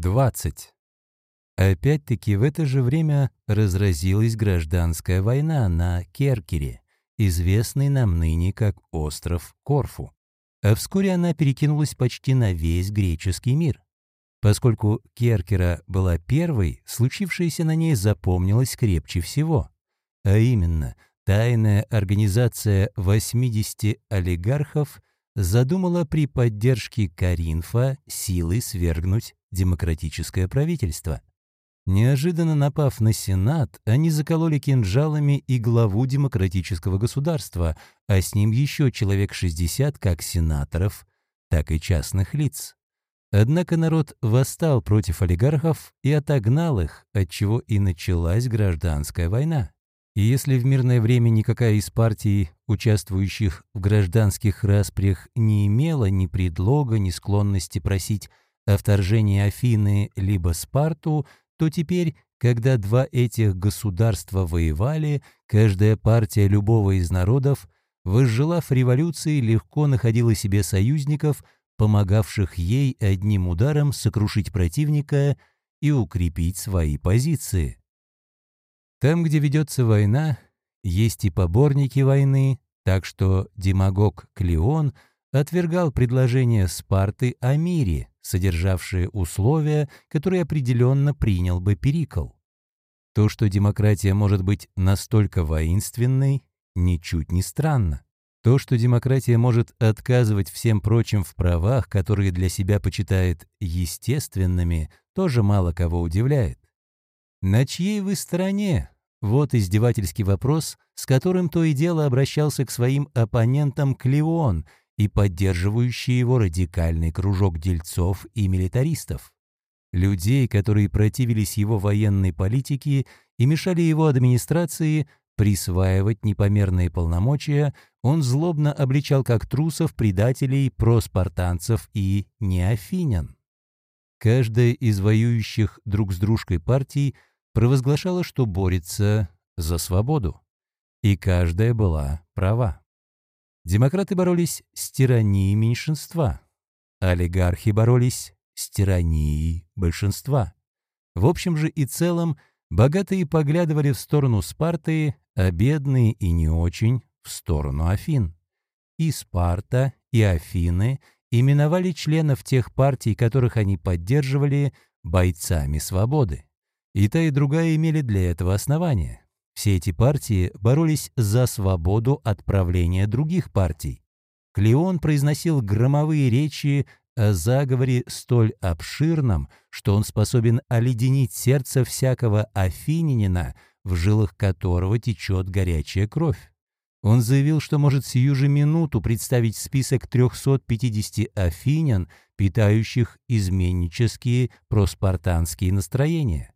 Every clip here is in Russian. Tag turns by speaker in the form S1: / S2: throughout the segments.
S1: 20. Опять-таки в это же время разразилась гражданская война на Керкере, известный нам ныне как остров Корфу. А вскоре она перекинулась почти на весь греческий мир. Поскольку Керкера была первой, случившееся на ней запомнилось крепче всего. А именно, тайная организация 80 олигархов задумала при поддержке Каринфа силой свергнуть демократическое правительство. Неожиданно напав на Сенат, они закололи кинжалами и главу демократического государства, а с ним еще человек 60 как сенаторов, так и частных лиц. Однако народ восстал против олигархов и отогнал их, отчего и началась гражданская война. И если в мирное время никакая из партий, участвующих в гражданских распрях, не имела ни предлога, ни склонности просить о вторжении Афины либо Спарту, то теперь, когда два этих государства воевали, каждая партия любого из народов, возжелав революции, легко находила себе союзников, помогавших ей одним ударом сокрушить противника и укрепить свои позиции. Там, где ведется война, есть и поборники войны, так что демагог Клеон отвергал предложение Спарты о мире, содержавшие условия, которые определенно принял бы Перикл. То, что демократия может быть настолько воинственной, ничуть не странно. То, что демократия может отказывать всем прочим в правах, которые для себя почитает естественными, тоже мало кого удивляет. На чьей вы стороне? Вот издевательский вопрос, с которым то и дело обращался к своим оппонентам Клеон и поддерживающий его радикальный кружок дельцов и милитаристов. Людей, которые противились его военной политике и мешали его администрации присваивать непомерные полномочия, он злобно обличал как трусов, предателей, проспартанцев и неофинян. Каждая из воюющих друг с дружкой партий провозглашала, что борется за свободу. И каждая была права. Демократы боролись с тиранией меньшинства. Олигархи боролись с тиранией большинства. В общем же и целом, богатые поглядывали в сторону Спарты, а бедные и не очень — в сторону Афин. И Спарта, и Афины именовали членов тех партий, которых они поддерживали, бойцами свободы. И та, и другая имели для этого основания. Все эти партии боролись за свободу от правления других партий. Клеон произносил громовые речи о заговоре столь обширном, что он способен оледенить сердце всякого афининина, в жилах которого течет горячая кровь. Он заявил, что может сию же минуту представить список 350 афинян, питающих изменнические проспартанские настроения.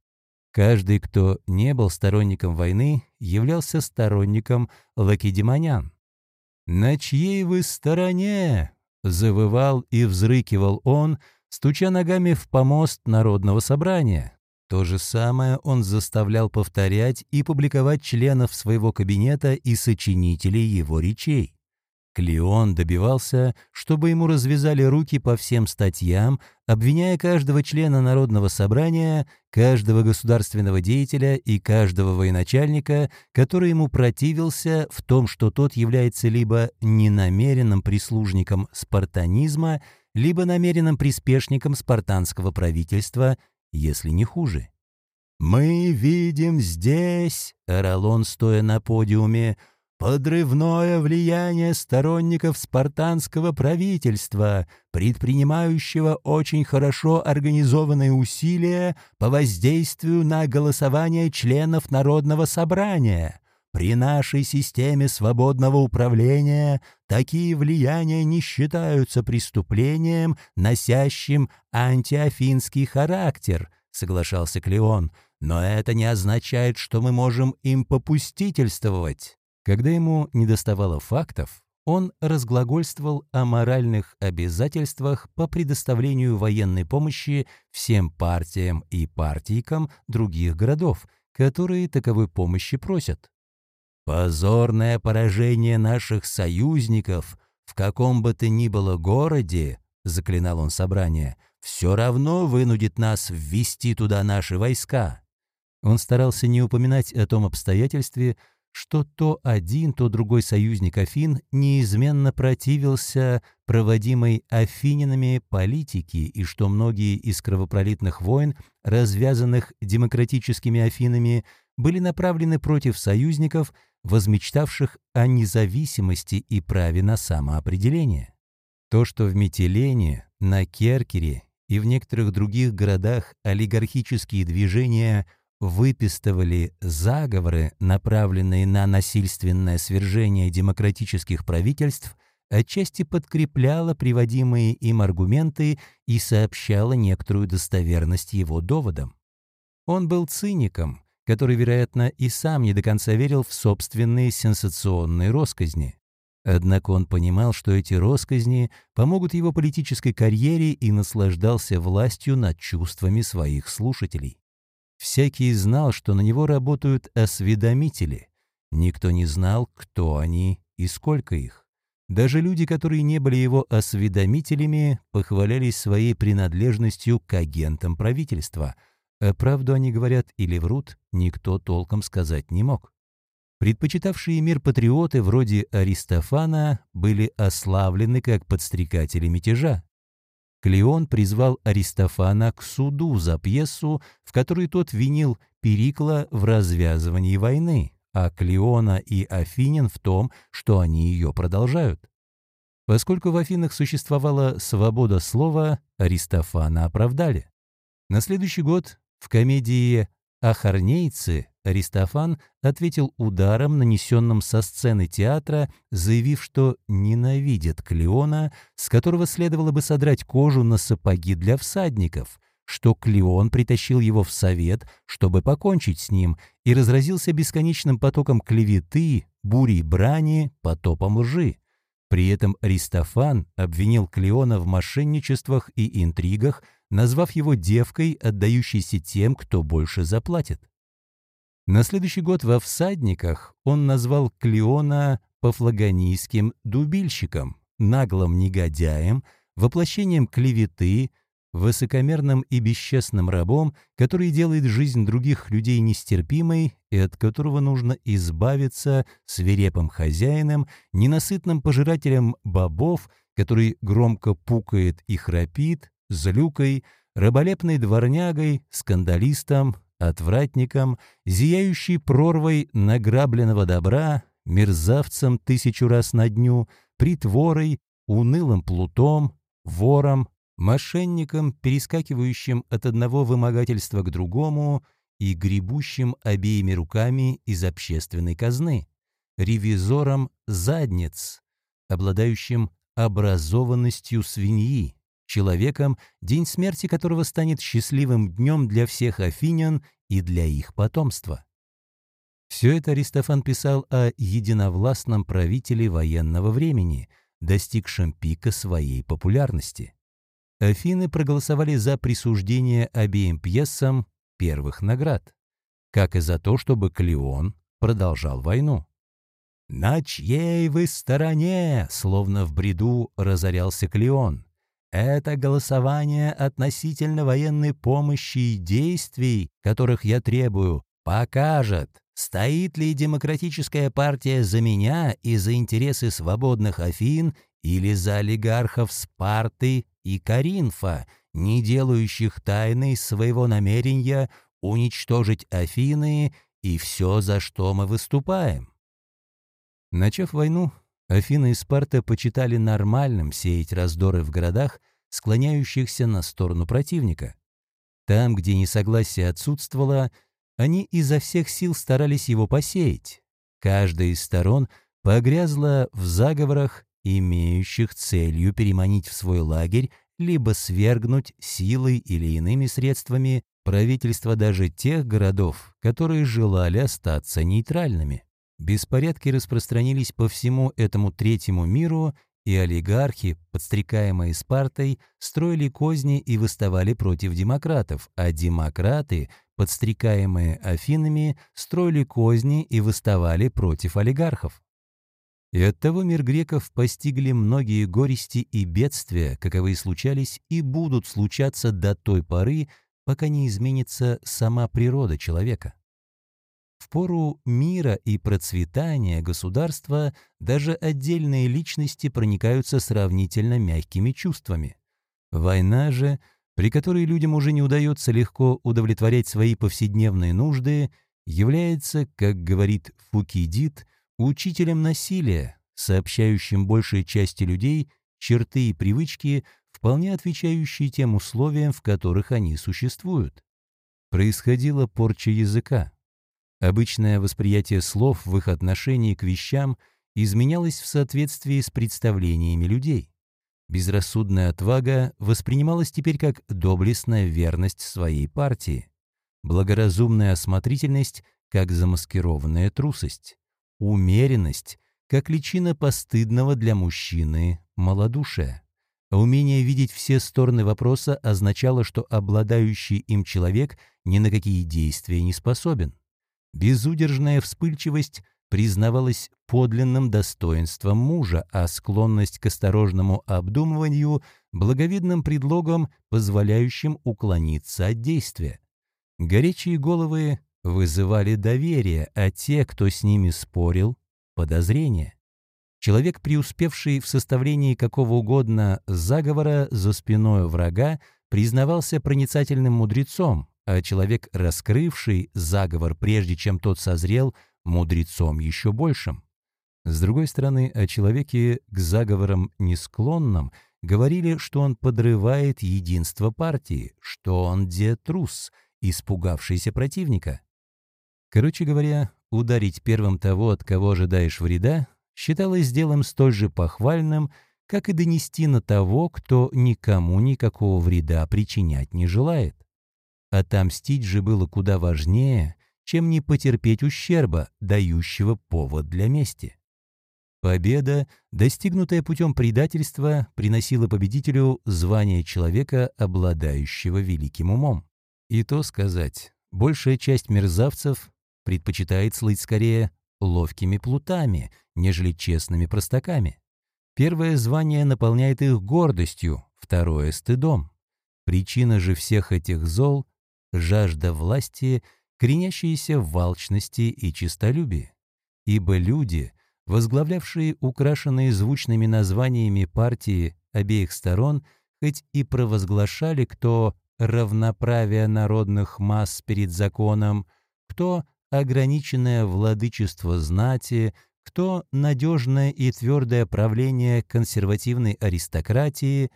S1: Каждый, кто не был сторонником войны, являлся сторонником лакедемонян. «На чьей вы стороне?» — завывал и взрыкивал он, стуча ногами в помост народного собрания. То же самое он заставлял повторять и публиковать членов своего кабинета и сочинителей его речей. Клеон добивался, чтобы ему развязали руки по всем статьям, обвиняя каждого члена Народного собрания, каждого государственного деятеля и каждого военачальника, который ему противился в том, что тот является либо ненамеренным прислужником спартанизма, либо намеренным приспешником спартанского правительства, если не хуже. «Мы видим здесь», — орал он, стоя на подиуме, — подрывное влияние сторонников спартанского правительства, предпринимающего очень хорошо организованные усилия по воздействию на голосование членов Народного собрания. При нашей системе свободного управления такие влияния не считаются преступлением, носящим антиафинский характер, соглашался Клеон, но это не означает, что мы можем им попустительствовать. Когда ему недоставало фактов, он разглагольствовал о моральных обязательствах по предоставлению военной помощи всем партиям и партийкам других городов, которые таковой помощи просят. «Позорное поражение наших союзников в каком бы то ни было городе», — заклинал он собрание, все равно вынудит нас ввести туда наши войска». Он старался не упоминать о том обстоятельстве, что то один, то другой союзник Афин неизменно противился проводимой афининами политике и что многие из кровопролитных войн, развязанных демократическими Афинами, были направлены против союзников, возмечтавших о независимости и праве на самоопределение. То, что в Метилене, на Керкере и в некоторых других городах олигархические движения – выпистывали заговоры, направленные на насильственное свержение демократических правительств, отчасти подкрепляло приводимые им аргументы и сообщало некоторую достоверность его доводам. Он был циником, который, вероятно, и сам не до конца верил в собственные сенсационные росказни. Однако он понимал, что эти росказни помогут его политической карьере и наслаждался властью над чувствами своих слушателей. Всякий знал, что на него работают осведомители. Никто не знал, кто они и сколько их. Даже люди, которые не были его осведомителями, похвалялись своей принадлежностью к агентам правительства. А правду они говорят или врут, никто толком сказать не мог. Предпочитавшие мир патриоты вроде Аристофана были ославлены как подстрекатели мятежа. Клеон призвал Аристофана к суду за пьесу, в которой тот винил Перикла в развязывании войны, а Клеона и Афинин в том, что они ее продолжают. Поскольку в Афинах существовала свобода слова, Аристофана оправдали. На следующий год в комедии «Ахарнейцы» Аристофан ответил ударом, нанесенным со сцены театра, заявив, что ненавидит Клеона, с которого следовало бы содрать кожу на сапоги для всадников, что Клеон притащил его в совет, чтобы покончить с ним, и разразился бесконечным потоком клеветы, бурей брани, потопом лжи. При этом Аристофан обвинил Клеона в мошенничествах и интригах, назвав его девкой, отдающейся тем, кто больше заплатит. На следующий год во «Всадниках» он назвал Клеона пофлагонийским дубильщиком, наглым негодяем, воплощением клеветы, высокомерным и бесчестным рабом, который делает жизнь других людей нестерпимой и от которого нужно избавиться свирепым хозяином, ненасытным пожирателем бобов, который громко пукает и храпит, злюкой, раболепной дворнягой, скандалистом, отвратником, зияющей прорвой награбленного добра, мерзавцем тысячу раз на дню, притворой, унылым плутом, вором, мошенником, перескакивающим от одного вымогательства к другому и гребущим обеими руками из общественной казны, ревизором задниц, обладающим образованностью свиньи, человеком, день смерти которого станет счастливым днем для всех афинян и для их потомства. Все это Аристофан писал о единовластном правителе военного времени, достигшем пика своей популярности. Афины проголосовали за присуждение обеим пьесам первых наград, как и за то, чтобы Клеон продолжал войну. «На чьей вы стороне?» — словно в бреду разорялся Клеон. Это голосование относительно военной помощи и действий, которых я требую, покажет, стоит ли демократическая партия за меня и за интересы свободных Афин или за олигархов Спарты и Каринфа, не делающих тайны своего намерения уничтожить Афины и все, за что мы выступаем. Начав войну, Афина и Спарта почитали нормальным сеять раздоры в городах, склоняющихся на сторону противника. Там, где несогласие отсутствовало, они изо всех сил старались его посеять. Каждая из сторон погрязла в заговорах, имеющих целью переманить в свой лагерь либо свергнуть силой или иными средствами правительства даже тех городов, которые желали остаться нейтральными. Беспорядки распространились по всему этому третьему миру, и олигархи, подстрекаемые Спартой, строили козни и выставали против демократов, а демократы, подстрекаемые Афинами, строили козни и выставали против олигархов. И оттого мир греков постигли многие горести и бедствия, каковые случались и будут случаться до той поры, пока не изменится сама природа человека. В пору мира и процветания государства даже отдельные личности проникаются сравнительно мягкими чувствами. Война же, при которой людям уже не удается легко удовлетворять свои повседневные нужды, является, как говорит Фукидид, учителем насилия, сообщающим большей части людей черты и привычки, вполне отвечающие тем условиям, в которых они существуют. Происходила порча языка. Обычное восприятие слов в их отношении к вещам изменялось в соответствии с представлениями людей. Безрассудная отвага воспринималась теперь как доблестная верность своей партии, благоразумная осмотрительность как замаскированная трусость, умеренность как личина постыдного для мужчины малодушия. Умение видеть все стороны вопроса означало, что обладающий им человек ни на какие действия не способен. Безудержная вспыльчивость признавалась подлинным достоинством мужа, а склонность к осторожному обдумыванию – благовидным предлогом, позволяющим уклониться от действия. Горячие головы вызывали доверие, а те, кто с ними спорил – подозрение. Человек, преуспевший в составлении какого угодно заговора за спиной врага, признавался проницательным мудрецом, человек, раскрывший заговор, прежде чем тот созрел, мудрецом еще большим. С другой стороны, о человеке к заговорам не склонном говорили, что он подрывает единство партии, что он детрус, испугавшийся противника. Короче говоря, ударить первым того, от кого ожидаешь вреда, считалось делом столь же похвальным, как и донести на того, кто никому никакого вреда причинять не желает. Отомстить же было куда важнее, чем не потерпеть ущерба, дающего повод для мести. Победа, достигнутая путем предательства, приносила победителю звание человека, обладающего великим умом. И то сказать, большая часть мерзавцев предпочитает слыть скорее ловкими плутами, нежели честными простаками. Первое звание наполняет их гордостью, второе — стыдом. Причина же всех этих зол жажда власти, коренящаяся в алчности и честолюбии. Ибо люди, возглавлявшие украшенные звучными названиями партии обеих сторон, хоть и провозглашали кто равноправие народных масс перед законом, кто ограниченное владычество знати, кто надежное и твердое правление консервативной аристократии,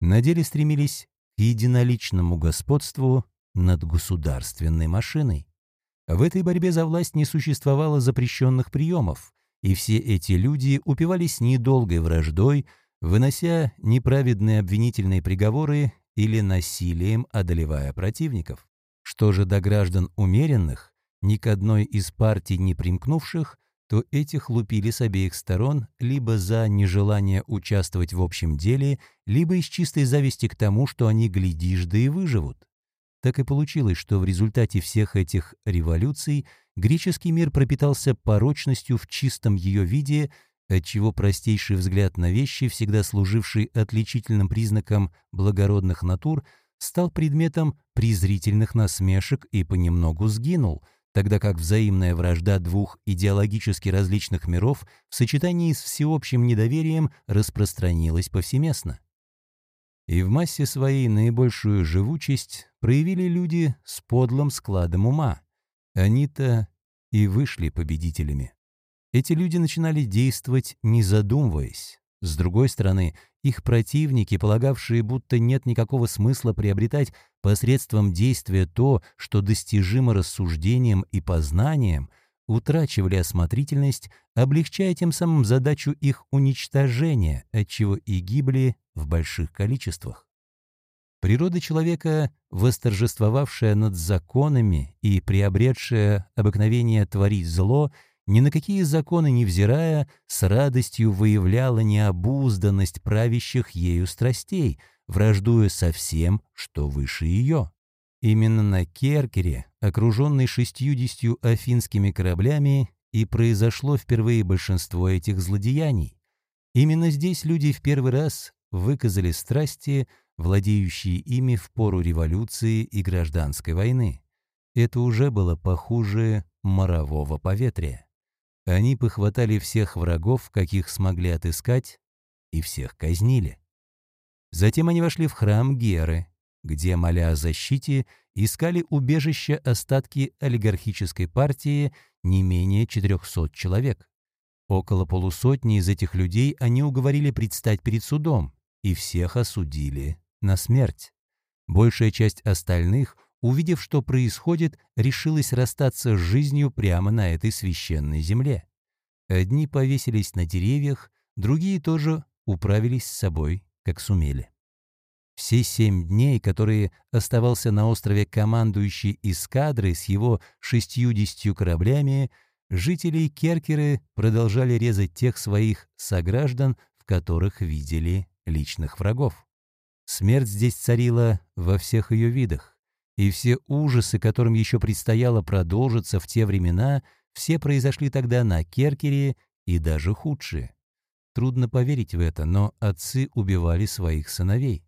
S1: на деле стремились к единоличному господству над государственной машиной. В этой борьбе за власть не существовало запрещенных приемов, и все эти люди упивались недолгой враждой, вынося неправедные обвинительные приговоры или насилием одолевая противников. Что же до граждан умеренных, ни к одной из партий не примкнувших, то этих лупили с обеих сторон либо за нежелание участвовать в общем деле, либо из чистой зависти к тому, что они, глядишь, да и выживут. Так и получилось, что в результате всех этих революций греческий мир пропитался порочностью в чистом ее виде, отчего простейший взгляд на вещи, всегда служивший отличительным признаком благородных натур, стал предметом презрительных насмешек и понемногу сгинул, тогда как взаимная вражда двух идеологически различных миров в сочетании с всеобщим недоверием распространилась повсеместно. И в массе своей наибольшую живучесть проявили люди с подлым складом ума. Они-то и вышли победителями. Эти люди начинали действовать, не задумываясь. С другой стороны, их противники, полагавшие, будто нет никакого смысла приобретать посредством действия то, что достижимо рассуждением и познанием, утрачивали осмотрительность, облегчая тем самым задачу их уничтожения, отчего и гибли в больших количествах. Природа человека, восторжествовавшая над законами и приобретшая обыкновение творить зло, ни на какие законы невзирая, с радостью выявляла необузданность правящих ею страстей, враждуя со всем, что выше ее. Именно на Керкере, окруженный шестьюдесятью афинскими кораблями, и произошло впервые большинство этих злодеяний. Именно здесь люди в первый раз выказали страсти, владеющие ими в пору революции и гражданской войны. Это уже было похуже морового поветрия. Они похватали всех врагов, каких смогли отыскать, и всех казнили. Затем они вошли в храм Геры, где, моля о защите, искали убежище остатки олигархической партии не менее 400 человек. Около полусотни из этих людей они уговорили предстать перед судом, и всех осудили на смерть. Большая часть остальных, увидев, что происходит, решилась расстаться с жизнью прямо на этой священной земле. Одни повесились на деревьях, другие тоже управились с собой, как сумели. Все семь дней, которые оставался на острове командующий эскадрой с его шестьюдесятью кораблями, жители Керкеры продолжали резать тех своих сограждан, в которых видели личных врагов. Смерть здесь царила во всех ее видах, и все ужасы, которым еще предстояло продолжиться в те времена, все произошли тогда на Керкере и даже худшие. Трудно поверить в это, но отцы убивали своих сыновей.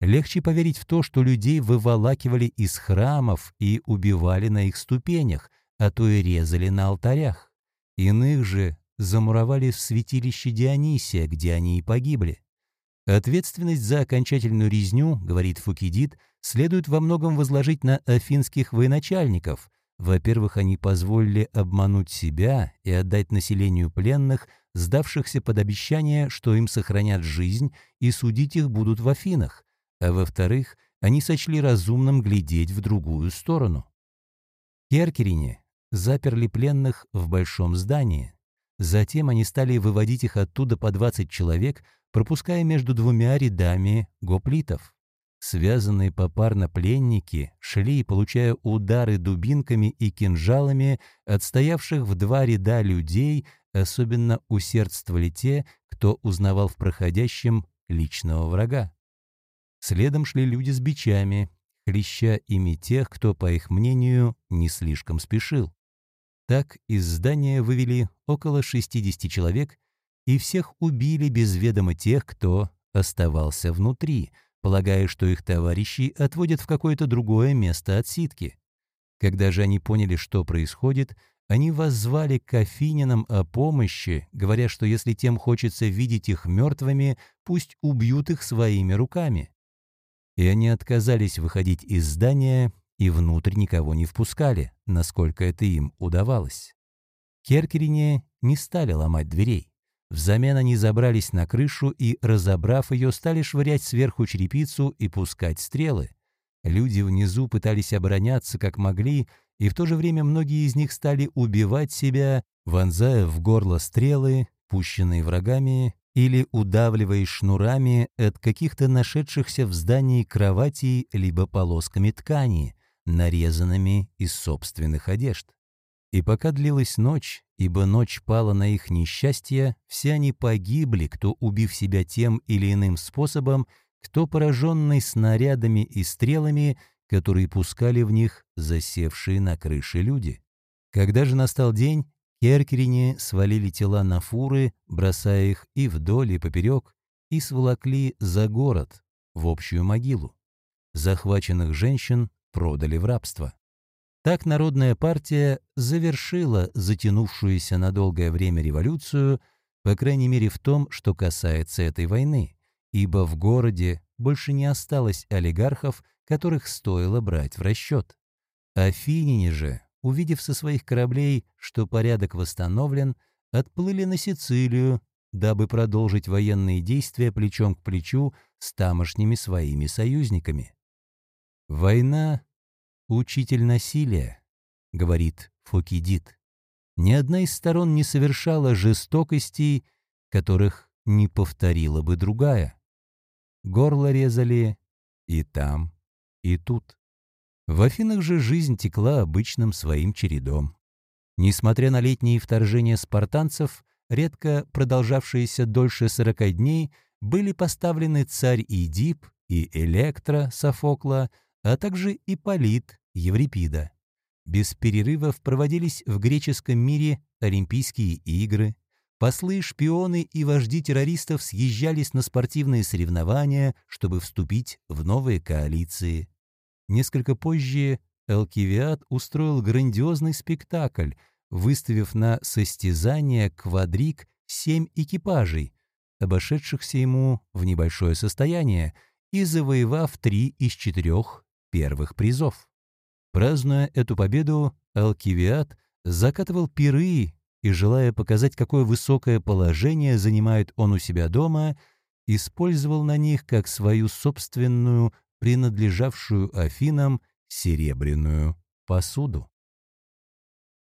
S1: Легче поверить в то, что людей выволакивали из храмов и убивали на их ступенях, а то и резали на алтарях. Иных же замуровали в святилище Дионисия, где они и погибли. Ответственность за окончательную резню, говорит Фукидид, следует во многом возложить на афинских военачальников. Во-первых, они позволили обмануть себя и отдать населению пленных, сдавшихся под обещание, что им сохранят жизнь и судить их будут в Афинах а во-вторых, они сочли разумным глядеть в другую сторону. Керкерине заперли пленных в большом здании. Затем они стали выводить их оттуда по 20 человек, пропуская между двумя рядами гоплитов. Связанные попарно пленники шли, получая удары дубинками и кинжалами отстоявших в два ряда людей, особенно усердствовали те, кто узнавал в проходящем личного врага. Следом шли люди с бичами, хлеща ими тех, кто, по их мнению, не слишком спешил. Так из здания вывели около 60 человек, и всех убили без ведома тех, кто оставался внутри, полагая, что их товарищи отводят в какое-то другое место отсидки. Когда же они поняли, что происходит, они воззвали к Афининам о помощи, говоря, что если тем хочется видеть их мертвыми, пусть убьют их своими руками и они отказались выходить из здания и внутрь никого не впускали, насколько это им удавалось. Керкерине не стали ломать дверей. Взамен они забрались на крышу и, разобрав ее, стали швырять сверху черепицу и пускать стрелы. Люди внизу пытались обороняться как могли, и в то же время многие из них стали убивать себя, вонзая в горло стрелы, пущенные врагами, или удавливаясь шнурами от каких-то нашедшихся в здании кроватей либо полосками ткани, нарезанными из собственных одежд. И пока длилась ночь, ибо ночь пала на их несчастье, все они погибли, кто, убив себя тем или иным способом, кто, пораженный снарядами и стрелами, которые пускали в них засевшие на крыше люди. Когда же настал день, Керкерине свалили тела на фуры, бросая их и вдоль, и поперек, и сволокли за город, в общую могилу. Захваченных женщин продали в рабство. Так Народная партия завершила затянувшуюся на долгое время революцию, по крайней мере в том, что касается этой войны, ибо в городе больше не осталось олигархов, которых стоило брать в расчет. Афиняне же увидев со своих кораблей, что порядок восстановлен, отплыли на Сицилию, дабы продолжить военные действия плечом к плечу с тамошними своими союзниками. «Война — учитель насилия», — говорит Фокидид. «Ни одна из сторон не совершала жестокостей, которых не повторила бы другая. Горло резали и там, и тут. В Афинах же жизнь текла обычным своим чередом. Несмотря на летние вторжения спартанцев, редко продолжавшиеся дольше сорока дней, были поставлены царь Идип и Электра Софокла, а также Ипполит Еврипида. Без перерывов проводились в греческом мире Олимпийские игры. Послы, шпионы и вожди террористов съезжались на спортивные соревнования, чтобы вступить в новые коалиции. Несколько позже Элкивиад устроил грандиозный спектакль, выставив на состязание квадрик семь экипажей, обошедшихся ему в небольшое состояние и завоевав три из четырех первых призов. Празднуя эту победу, Алкивиад закатывал пиры и, желая показать, какое высокое положение занимает он у себя дома, использовал на них как свою собственную, принадлежавшую Афинам, серебряную посуду.